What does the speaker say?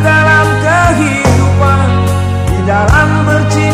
dalam kehidupan di dalam bercinta.